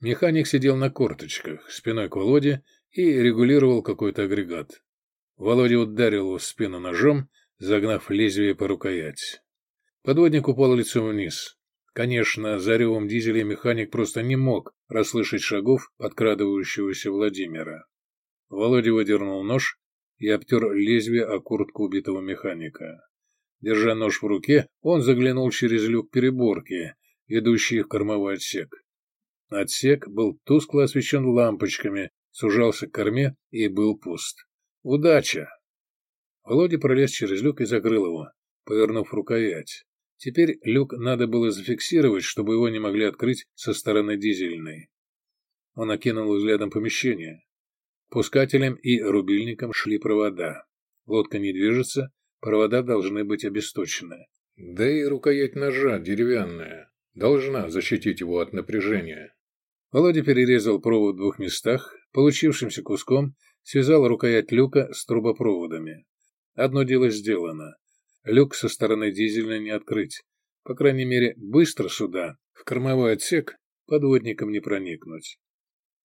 Механик сидел на корточках, спиной к Володе, и регулировал какой-то агрегат. Володя ударил его в спину ножом, загнав лезвие по рукоять. Подводник упал лицом вниз. Конечно, за ревом дизеля механик просто не мог расслышать шагов подкрадывающегося Владимира. Володя выдернул нож и обтер лезвие о куртку убитого механика. Держа нож в руке, он заглянул через люк переборки, ведущий в кормовой отсек. Отсек был тускло освещен лампочками, сужался к корме и был пуст. «Удача!» Володя пролез через люк и закрыл его, повернув рукоять. Теперь люк надо было зафиксировать, чтобы его не могли открыть со стороны дизельной. Он окинул взглядом помещение. Пускателем и рубильником шли провода. Лодка не движется, провода должны быть обесточены. Да и рукоять ножа деревянная, должна защитить его от напряжения. Володя перерезал провод в двух местах, получившимся куском связал рукоять люка с трубопроводами. Одно дело сделано. Люк со стороны дизельной не открыть. По крайней мере, быстро сюда, в кормовой отсек, подводникам не проникнуть.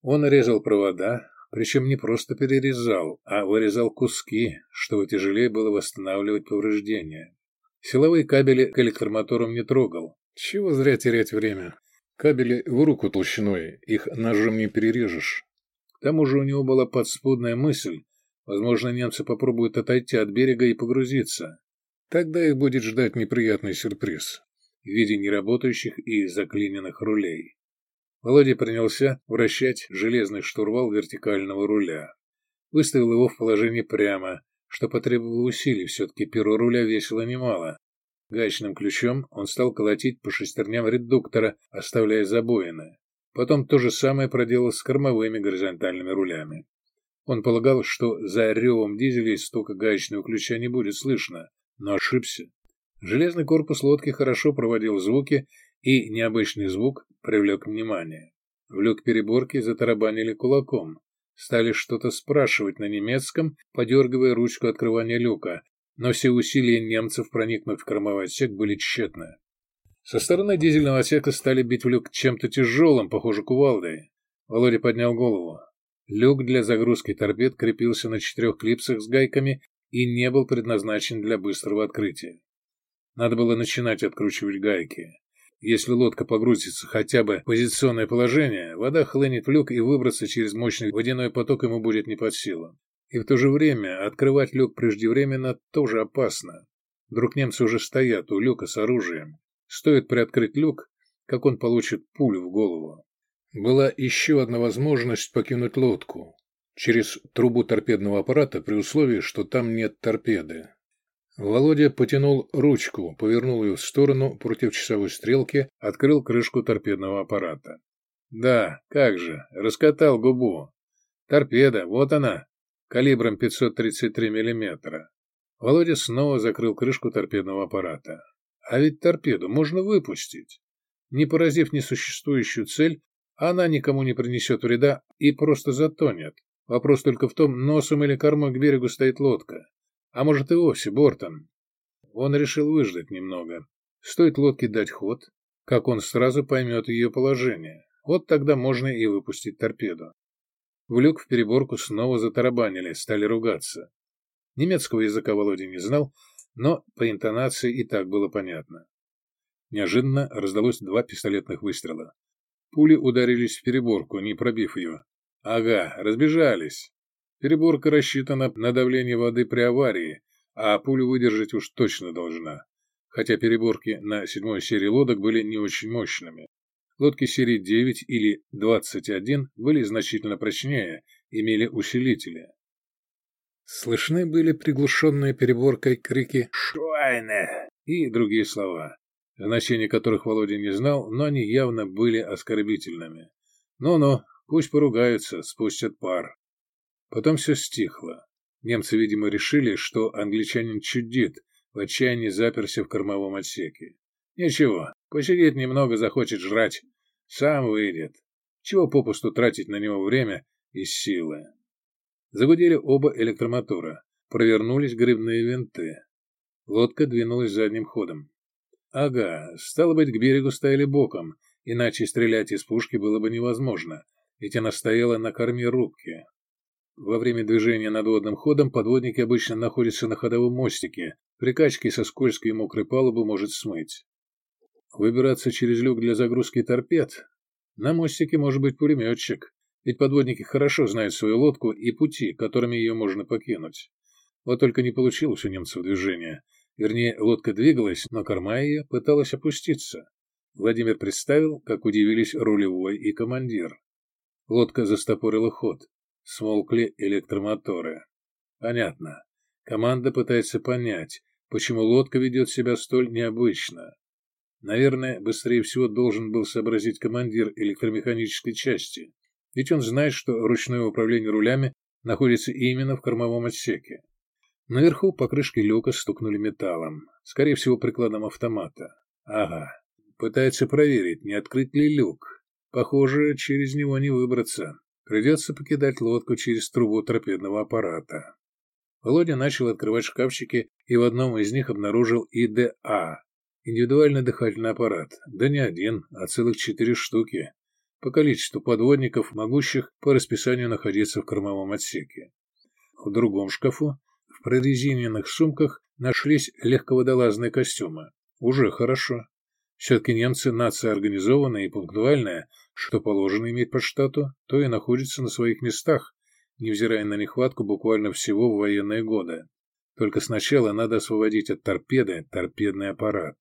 Он резал провода, причем не просто перерезал, а вырезал куски, чтобы тяжелее было восстанавливать повреждения. Силовые кабели к электромоторам не трогал. Чего зря терять время? Кабели в руку толщиной, их ножом не перережешь. Тому же у него была подспудная мысль, возможно, немцы попробуют отойти от берега и погрузиться. Тогда их будет ждать неприятный сюрприз в виде неработающих и заклиненных рулей. Володя принялся вращать железный штурвал вертикального руля. Выставил его в положение прямо, что потребовало усилий, все-таки перо руля весило немало. Гаечным ключом он стал колотить по шестерням редуктора, оставляя забоины. Потом то же самое проделал с кормовыми горизонтальными рулями. Он полагал, что за ревом дизеля из стока гаечного ключа не будет слышно, но ошибся. Железный корпус лодки хорошо проводил звуки, и необычный звук привлек внимание. В люк переборки затарабанили кулаком. Стали что-то спрашивать на немецком, подергивая ручку открывания люка, но все усилия немцев проникнуть в кормовой отсек были тщетны. Со стороны дизельного отсека стали бить в люк чем-то тяжелым, похоже, кувалдой. Володя поднял голову. Люк для загрузки торпед крепился на четырех клипсах с гайками и не был предназначен для быстрого открытия. Надо было начинать откручивать гайки. Если лодка погрузится хотя бы в позиционное положение, вода хлынет в люк и выбраться через мощный водяной поток ему будет не под силу. И в то же время открывать люк преждевременно тоже опасно. Вдруг немцы уже стоят у люка с оружием. Стоит приоткрыть люк, как он получит пулю в голову. Была еще одна возможность покинуть лодку через трубу торпедного аппарата при условии, что там нет торпеды. Володя потянул ручку, повернул ее в сторону против часовой стрелки, открыл крышку торпедного аппарата. Да, как же, раскатал губу. Торпеда, вот она, калибром 533 мм. Володя снова закрыл крышку торпедного аппарата. А ведь торпеду можно выпустить. Не поразив несуществующую цель, она никому не принесет вреда и просто затонет. Вопрос только в том, носом или кормой к берегу стоит лодка. А может и вовсе бортом. Он решил выждать немного. Стоит лодке дать ход, как он сразу поймет ее положение. Вот тогда можно и выпустить торпеду. В люк в переборку снова затарабанили, стали ругаться. Немецкого языка Володя не знал, но по интонации и так было понятно. Неожиданно раздалось два пистолетных выстрела. Пули ударились в переборку, не пробив ее. Ага, разбежались. Переборка рассчитана на давление воды при аварии, а пулю выдержать уж точно должна. Хотя переборки на седьмой серии лодок были не очень мощными. Лодки серии 9 или 21 были значительно прочнее, имели усилители. Слышны были приглушенные переборкой крики «Швайне!» и другие слова, значения которых Володя не знал, но они явно были оскорбительными. Ну-ну, пусть поругаются, спустят пар. Потом все стихло. Немцы, видимо, решили, что англичанин чудит, в отчаянии заперся в кормовом отсеке. Ничего, посидеть немного захочет жрать. Сам выйдет. Чего попусту тратить на него время и силы? Загудели оба электромотора. Провернулись грибные винты. Лодка двинулась задним ходом. Ага, стало быть, к берегу стояли боком, иначе стрелять из пушки было бы невозможно, ведь она стояла на корме рубки. Во время движения надводным ходом подводники обычно находятся на ходовом мостике. При качке со скользкой и мокрой палубы может смыть. Выбираться через люк для загрузки торпед? На мостике может быть пулеметчик, ведь подводники хорошо знают свою лодку и пути, которыми ее можно покинуть. Вот только не получилось у немцев движения. Вернее, лодка двигалась, но корма ее пыталась опуститься. Владимир представил, как удивились рулевой и командир. Лодка застопорила ход. Смолкли электромоторы. Понятно. Команда пытается понять, почему лодка ведет себя столь необычно. Наверное, быстрее всего должен был сообразить командир электромеханической части, ведь он знает, что ручное управление рулями находится именно в кормовом отсеке. Наверху по крышке люка стукнули металлом, скорее всего прикладом автомата. Ага, пытается проверить, не открыть ли люк. Похоже, через него не выбраться. Придется покидать лодку через трубу торпедного аппарата. Володя начал открывать шкафчики и в одном из них обнаружил ИДА – индивидуальный дыхательный аппарат. Да не один, а целых четыре штуки. По количеству подводников, могущих по расписанию находиться в кормовом отсеке. В другом шкафу, в прорезиненных сумках, нашлись легководолазные костюмы. Уже хорошо. Все-таки немцы нация организованная и пунктуальная – что положено иметь по штату, то и находится на своих местах, невзирая на нехватку буквально всего в военные годы. Только сначала надо освободить от торпеды торпедный аппарат.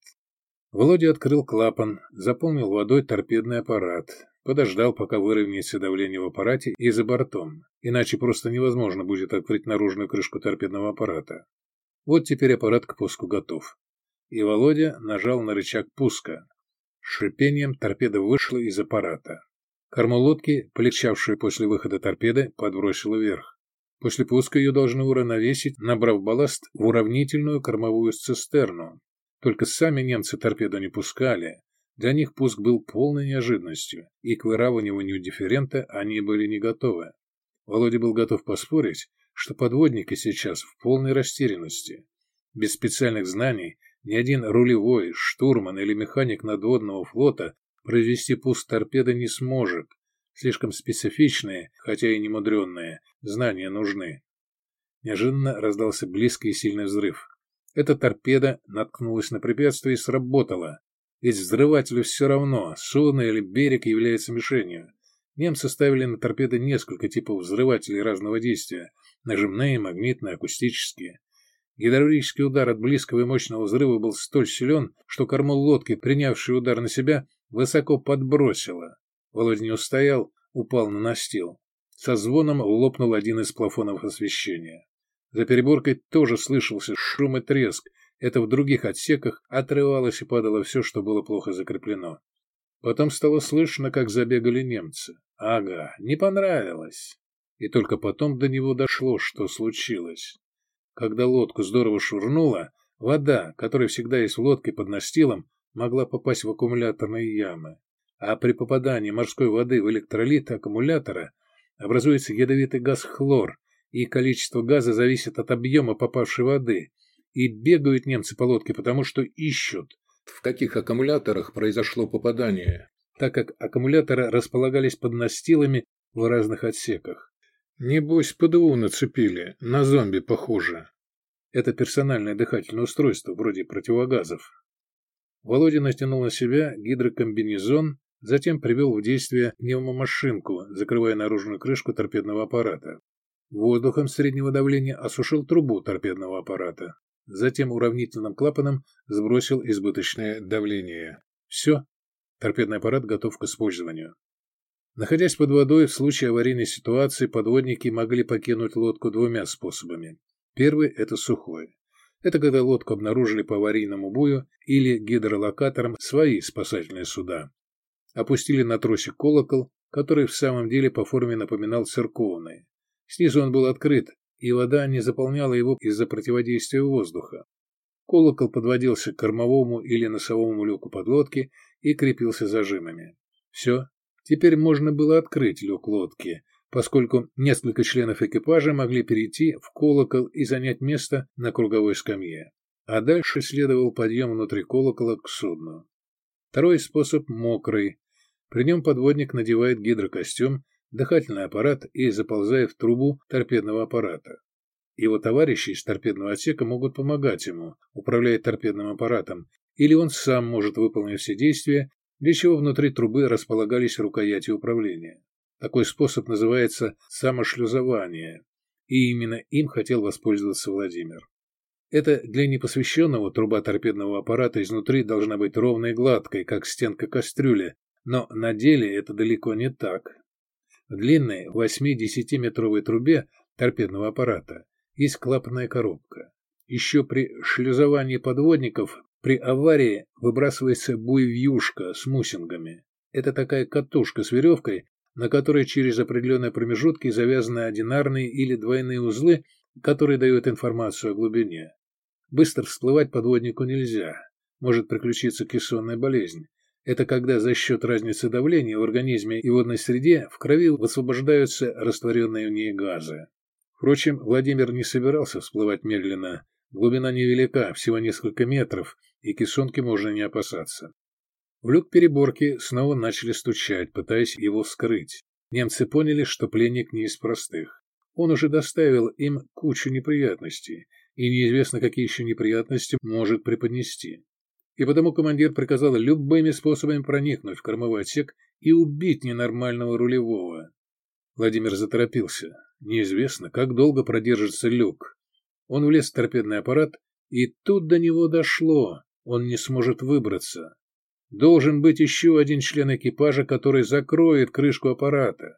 Володя открыл клапан, заполнил водой торпедный аппарат, подождал, пока выровняется давление в аппарате и за бортом, иначе просто невозможно будет открыть наружную крышку торпедного аппарата. Вот теперь аппарат к пуску готов. И Володя нажал на рычаг пуска. шипением торпеда вышла из аппарата. Корму лодки, полегчавшую после выхода торпеды, подбросила вверх. После пуска ее должны уравновесить, набрав балласт в уравнительную кормовую цистерну. Только сами немцы торпеду не пускали. Для них пуск был полной неожиданностью, и к выравниванию дифферента они были не готовы. Володя был готов поспорить, что подводники сейчас в полной растерянности. Без специальных знаний ни один рулевой, штурман или механик надводного флота произвести пуск торпеды не сможет. Слишком специфичные, хотя и немудренные, знания нужны. Неожиданно раздался близкий и сильный взрыв. Эта торпеда наткнулась на препятствие и сработала. Ведь взрывателю все равно, судно или берег является мишенью. Немцы ставили на торпеды несколько типов взрывателей разного действия – нажимные, магнитные, акустические. Гидравлический удар от близкого и мощного взрыва был столь силен, что корму лодки, принявший удар на себя, высоко подбросило. Володя не устоял, упал на настил. Со звоном лопнул один из плафонов освещения. За переборкой тоже слышался шум и треск. Это в других отсеках отрывалось и падало все, что было плохо закреплено. Потом стало слышно, как забегали немцы. Ага, не понравилось. И только потом до него дошло, что случилось. Когда лодку здорово шурнуло, вода, которая всегда есть в лодке под настилом, могла попасть в аккумуляторные ямы. А при попадании морской воды в электролит аккумулятора образуется ядовитый газ хлор, и количество газа зависит от объема попавшей воды. И бегают немцы по лодке, потому что ищут, в каких аккумуляторах произошло попадание, так как аккумуляторы располагались под настилами в разных отсеках. Небось, ПДУ нацепили, на зомби похоже. Это персональное дыхательное устройство, вроде противогазов. Володя натянул на себя гидрокомбинезон, затем привел в действие пневмомашинку, закрывая наружную крышку торпедного аппарата. Воздухом среднего давления осушил трубу торпедного аппарата. Затем уравнительным клапаном сбросил избыточное давление. Все. Торпедный аппарат готов к использованию. Находясь под водой, в случае аварийной ситуации подводники могли покинуть лодку двумя способами. Первый – это сухой. Это когда лодку обнаружили по аварийному бою или гидролокатором свои спасательные суда. Опустили на тросик колокол, который в самом деле по форме напоминал церковный. Снизу он был открыт, и вода не заполняла его из-за противодействия воздуха. Колокол подводился к кормовому или носовому люку подлодки и крепился зажимами. Все, Теперь можно было открыть люк лодки, поскольку несколько членов экипажа могли перейти в колокол и занять место на круговой скамье. А дальше следовал подъем внутри колокола к судну. Второй способ – мокрый. При нем подводник надевает гидрокостюм, дыхательный аппарат и заползает в трубу торпедного аппарата. Его товарищи из торпедного отсека могут помогать ему, управляя торпедным аппаратом, или он сам может выполнить все действия, для чего внутри трубы располагались рукояти управления. Такой способ называется самошлюзование, и именно им хотел воспользоваться Владимир. Это для непосвященного труба торпедного аппарата изнутри должна быть ровной и гладкой, как стенка кастрюли, но на деле это далеко не так. Длинной 8-10 метровой трубе торпедного аппарата есть клапанная коробка. Еще при шлюзовании подводников при аварии выбрасывается буйвьюшка с мусингами. Это такая катушка с веревкой, на которой через определенные промежутки завязаны одинарные или двойные узлы, которые дают информацию о глубине. Быстро всплывать подводнику нельзя. Может приключиться кессонная болезнь. Это когда за счет разницы давления в организме и водной среде в крови высвобождаются растворенные в ней газы. Впрочем, Владимир не собирался всплывать медленно. Глубина невелика, всего несколько метров, и кессонки можно не опасаться. В люк переборки снова начали стучать, пытаясь его скрыть. Немцы поняли, что пленник не из простых. Он уже доставил им кучу неприятностей, и неизвестно, какие еще неприятности может преподнести. И потому командир приказал любыми способами проникнуть в кормовой отсек и убить ненормального рулевого. Владимир заторопился. Неизвестно, как долго продержится люк. Он влез в торпедный аппарат, и тут до него дошло. Он не сможет выбраться. Должен быть еще один член экипажа, который закроет крышку аппарата.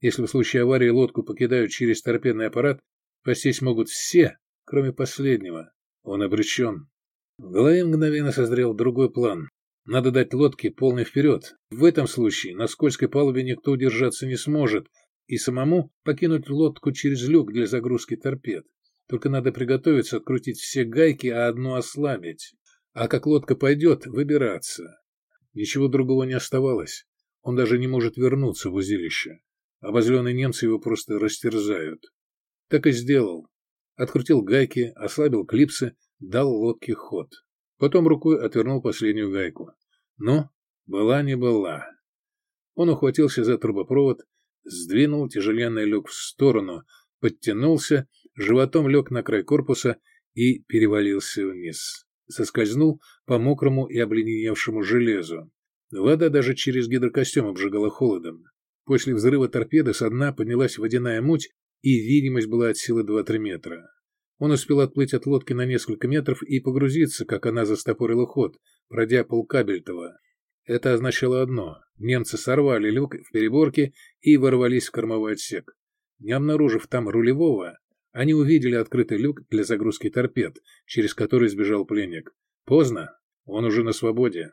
Если в случае аварии лодку покидают через торпедный аппарат, спастись могут все, кроме последнего. Он обречен. В голове мгновенно созрел другой план. Надо дать лодке полный вперед. В этом случае на скользкой палубе никто удержаться не сможет, и самому покинуть лодку через люк для загрузки торпед. Только надо приготовиться открутить все гайки, а одну ослабить. А как лодка пойдет, выбираться. Ничего другого не оставалось. Он даже не может вернуться в узилище. Обозленные немцы его просто растерзают. Так и сделал. Открутил гайки, ослабил клипсы, дал лодке ход. Потом рукой отвернул последнюю гайку. Но была не была. Он ухватился за трубопровод, сдвинул тяжеленный люк в сторону, подтянулся, животом лег на край корпуса и перевалился вниз. Соскользнул по мокрому и обледеневшему железу. Вода даже через гидрокостюм обжигала холодом. После взрыва торпеды со дна поднялась водяная муть, и видимость была от силы 2-3 метра. Он успел отплыть от лодки на несколько метров и погрузиться, как она застопорила ход, пройдя полкабельтова. Это означало одно – немцы сорвали люк в переборке и ворвались в кормовой отсек. Не обнаружив там рулевого, они увидели открытый люк для загрузки торпед, через который сбежал пленник. Поздно, он уже на свободе.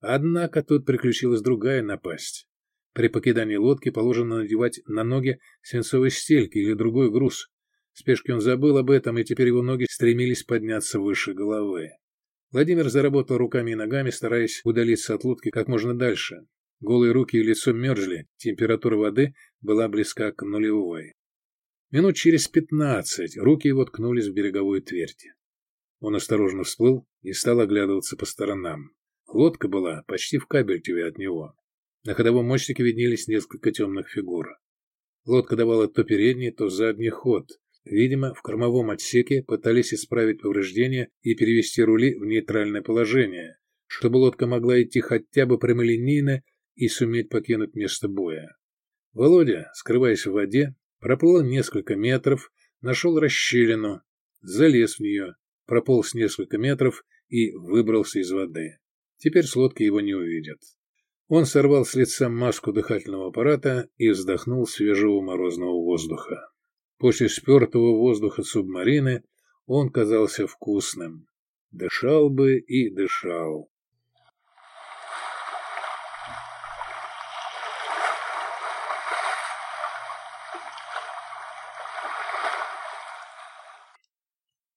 Однако тут приключилась другая напасть. При покидании лодки положено надевать на ноги свинцовые стельки или другой груз. В спешке он забыл об этом, и теперь его ноги стремились подняться выше головы. Владимир заработал руками и ногами, стараясь удалиться от лодки как можно дальше. Голые руки и лицо мерзли, температура воды была близка к нулевой. Минут через пятнадцать руки его ткнулись в береговую твердь. Он осторожно всплыл и стал оглядываться по сторонам. Лодка была почти в кабельтеве от него. На ходовом мостике виднелись несколько темных фигур. Лодка давала то передний, то задний ход, Видимо, в кормовом отсеке пытались исправить повреждения и перевести рули в нейтральное положение, чтобы лодка могла идти хотя бы прямолинейно и суметь покинуть место боя. Володя, скрываясь в воде, проплыл несколько метров, нашел расщелину, залез в нее, прополз несколько метров и выбрался из воды. Теперь с лодки его не увидят. Он сорвал с лица маску дыхательного аппарата и вздохнул свежего морозного воздуха. После спертого воздуха субмарины он казался вкусным. Дышал бы и дышал.